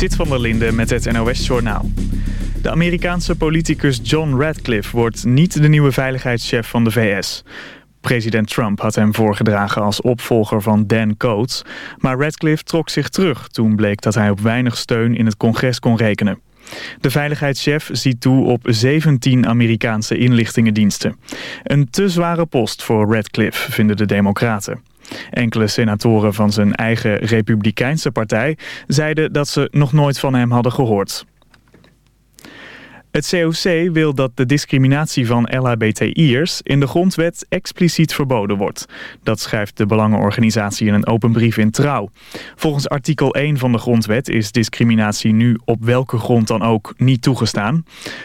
Zit van der Linde met het NOS-journaal. De Amerikaanse politicus John Radcliffe wordt niet de nieuwe veiligheidschef van de VS. President Trump had hem voorgedragen als opvolger van Dan Coates... maar Radcliffe trok zich terug toen bleek dat hij op weinig steun in het congres kon rekenen. De veiligheidschef ziet toe op 17 Amerikaanse inlichtingendiensten. Een te zware post voor Radcliffe, vinden de democraten. Enkele senatoren van zijn eigen republikeinse partij zeiden dat ze nog nooit van hem hadden gehoord. Het COC wil dat de discriminatie van LHBTI'ers in de grondwet expliciet verboden wordt. Dat schrijft de Belangenorganisatie in een open brief in Trouw. Volgens artikel 1 van de grondwet is discriminatie nu op welke grond dan ook niet toegestaan.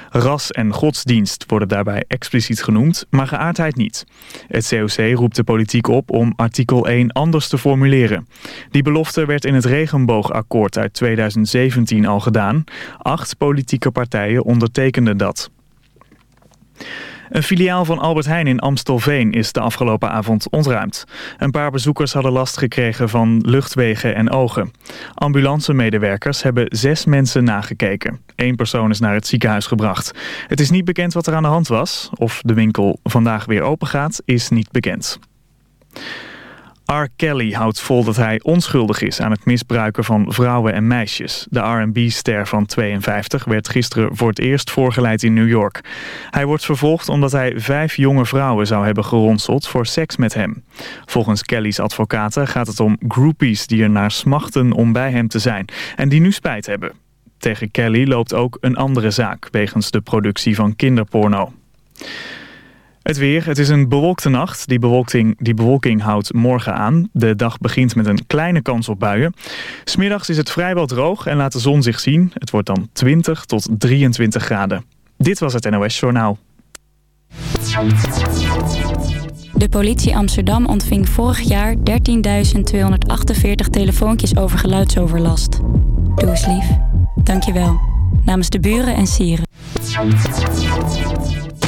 Ras en godsdienst worden daarbij expliciet genoemd, maar geaardheid niet. Het COC roept de politiek op om artikel 1 anders te formuleren. Die belofte werd in het regenboogakkoord uit 2017 al gedaan. Acht politieke partijen onder tekende dat. Een filiaal van Albert Heijn in Amstelveen is de afgelopen avond ontruimd. Een paar bezoekers hadden last gekregen van luchtwegen en ogen. Ambulancemedewerkers hebben zes mensen nagekeken. Eén persoon is naar het ziekenhuis gebracht. Het is niet bekend wat er aan de hand was. Of de winkel vandaag weer open gaat, is niet bekend. R. Kelly houdt vol dat hij onschuldig is aan het misbruiken van vrouwen en meisjes. De R&B-ster van 52 werd gisteren voor het eerst voorgeleid in New York. Hij wordt vervolgd omdat hij vijf jonge vrouwen zou hebben geronseld voor seks met hem. Volgens Kelly's advocaten gaat het om groupies die er naar smachten om bij hem te zijn en die nu spijt hebben. Tegen Kelly loopt ook een andere zaak wegens de productie van kinderporno. Het weer. Het is een bewolkte nacht. Die bewolking, die bewolking houdt morgen aan. De dag begint met een kleine kans op buien. Smiddags is het vrijwel droog en laat de zon zich zien. Het wordt dan 20 tot 23 graden. Dit was het NOS Journaal. De politie Amsterdam ontving vorig jaar 13.248 telefoontjes over geluidsoverlast. Doe eens lief. Dankjewel. Namens de buren en sieren.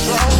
strong